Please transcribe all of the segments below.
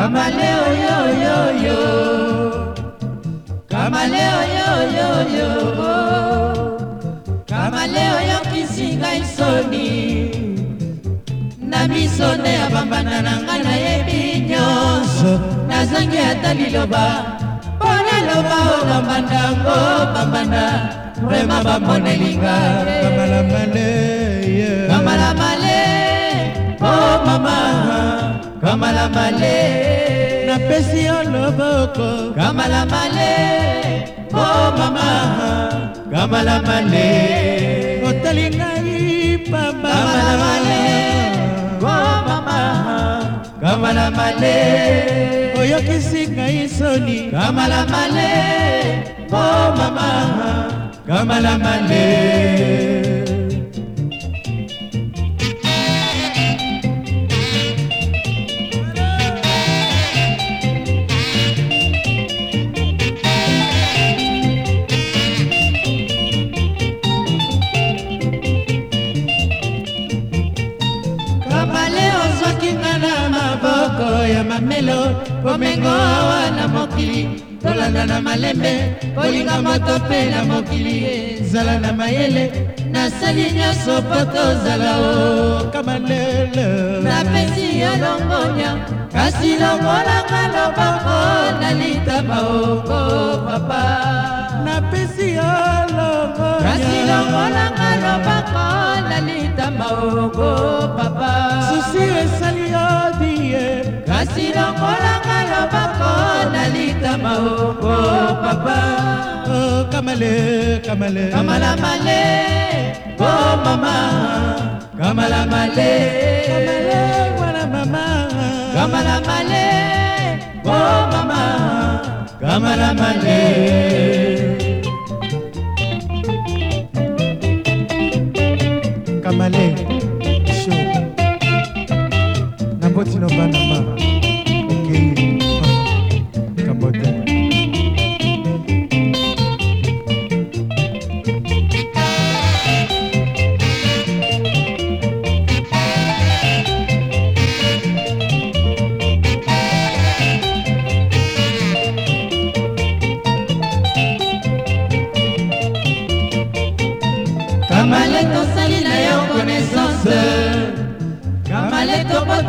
kamale oyoyoyo kamale oyoyoyo kamale oyokisi ngai soni na miso nde ya bambanda na ngai nayebi nyonso nazangi ata liloba mpo naloba o bambandango bambanda vrema bamonelinga kamalamale o oh, mama kamala male napesi yo loboko kamala male o oh, mama kamala male otali ngai pamba kamala male o oh, mama kamala male oyokisi ngai soni kamala male o oh, mama kamala male ya mamelo komengo na mokili tolanda na malembe kolinga moto mpe na mokili ezala na mayele nasali nyonso mpo tozala o kamandele napesi yo longonya kasi longolanga loboko na litama oko papa napesi yo longonya kasi longolanga loboko na litama oko papa susi esali yo kasi longolanga loboko na litama oko papa oh, kamale kamale kamala male o mama kamala male kamale wala mama kamala male o mama kamala male kamale show namboti novana mama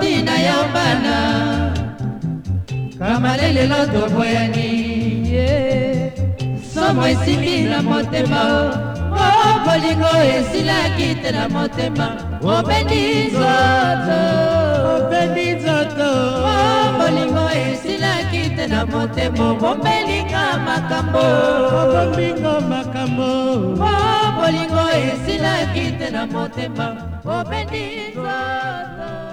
ntina yo bana kama lelelo toboyani somo esimbi na motema o bolingo esilaki te na motema obendi nzoto obendi nzoto bolingo esilaki te na motema obombelika makambo obombingo makambo o bolingo esilaki te na motema obendi nzoto